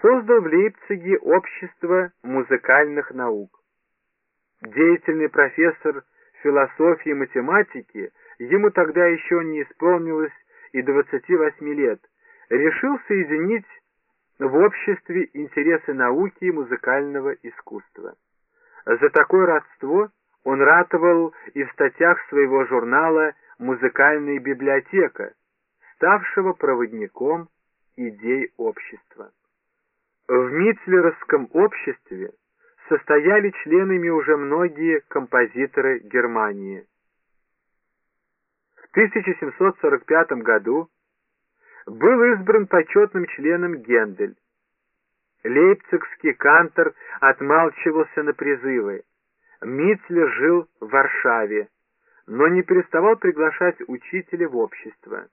создал в Лейпциге общество музыкальных наук. Деятельный профессор философии и математики, ему тогда еще не исполнилось и 28 лет, решил соединить в обществе интересы науки и музыкального искусства. За такое родство он ратовал и в статьях своего журнала «Музыкальная библиотека», ставшего проводником идей общества. В Митцлеровском обществе состояли членами уже многие композиторы Германии. В 1745 году был избран почетным членом Гендель. Лейпцигский кантор отмалчивался на призывы. Митцлер жил в Варшаве, но не переставал приглашать учителя в общество.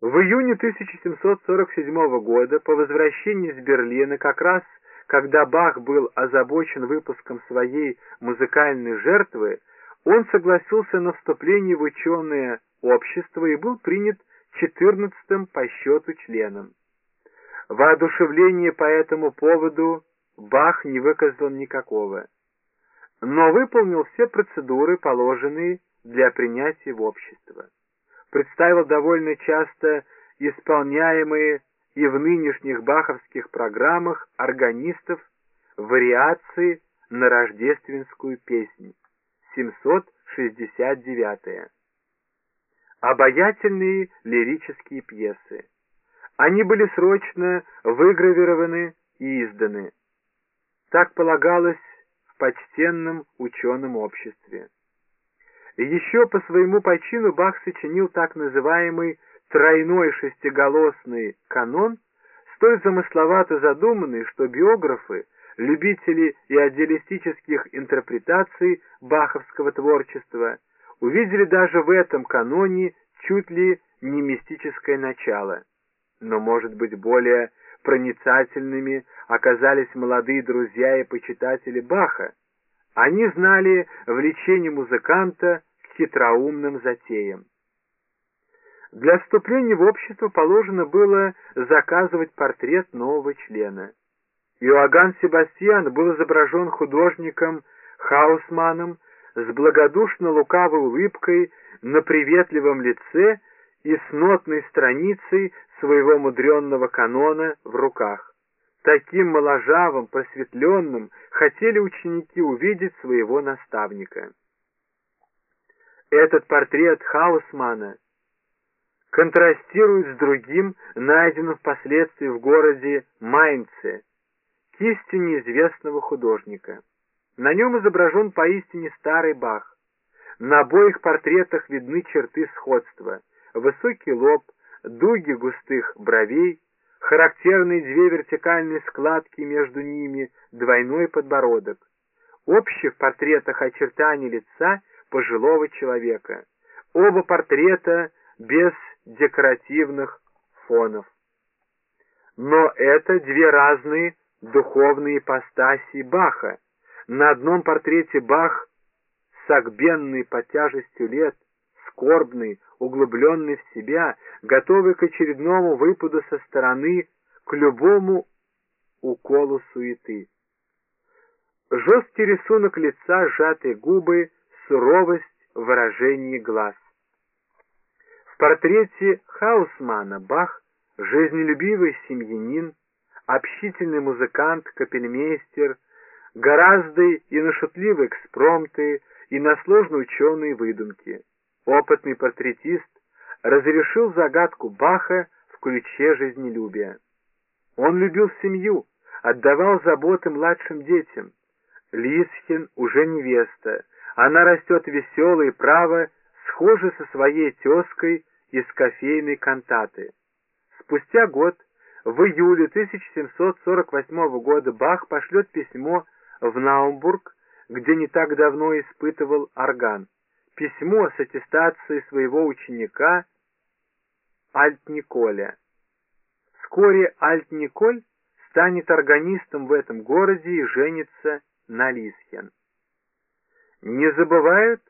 В июне 1747 года, по возвращении из Берлина, как раз когда Бах был озабочен выпуском своей музыкальной жертвы, он согласился на вступление в ученое общество и был принят четырнадцатым по счету членом. Воодушевления по этому поводу Бах не выказал никакого, но выполнил все процедуры, положенные для принятия в общество представил довольно часто исполняемые и в нынешних баховских программах органистов вариации на рождественскую песню 769 Обаятельные лирические пьесы. Они были срочно выгравированы и изданы. Так полагалось в почтенном ученом обществе. Еще по своему почину Бах сочинил так называемый тройной шестиголосный канон, столь замысловато задуманный, что биографы, любители идеалистических интерпретаций баховского творчества, увидели даже в этом каноне чуть ли не мистическое начало. Но, может быть, более проницательными оказались молодые друзья и почитатели Баха. Они знали влечение музыканта хитроумным затеям. Для вступления в общество положено было заказывать портрет нового члена. Иоганн Себастьян был изображен художником Хаусманом с благодушно-лукавой улыбкой на приветливом лице и с нотной страницей своего мудренного канона в руках. Таким моложавым, просветленным хотели ученики увидеть своего наставника. Этот портрет Хаусмана контрастирует с другим, найденным впоследствии в городе Майнце, кистью неизвестного художника. На нем изображен поистине старый Бах. На обоих портретах видны черты сходства. Высокий лоб, дуги густых бровей, характерные две вертикальные складки между ними, двойной подбородок. Общие в портретах очертания лица пожилого человека. Оба портрета без декоративных фонов. Но это две разные духовные ипостаси Баха. На одном портрете Бах, согбенный под тяжестью лет, скорбный, углубленный в себя, готовый к очередному выпаду со стороны, к любому уколу суеты. Жесткий рисунок лица, сжатые губы, суровость выражении глаз. В портрете Хаусмана Бах – жизнелюбивый семьянин, общительный музыкант, капельмейстер, гораздо и на шутливые экспромты, и на сложные ученые выдумки. Опытный портретист разрешил загадку Баха в ключе жизнелюбия. Он любил семью, отдавал заботы младшим детям. Лисхин уже невеста, она растет веселой право, схожа со своей тезкой из кофейной кантаты. Спустя год, в июле 1748 года, Бах пошлет письмо в Наумбург, где не так давно испытывал орган. Письмо с аттестацией своего ученика Альт-Николя. Вскоре Альт-Николь станет органистом в этом городе и женится на Лисхен. Не забывают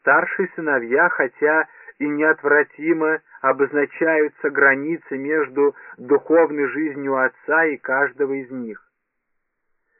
старшие сыновья, хотя и неотвратимо обозначаются границы между духовной жизнью отца и каждого из них.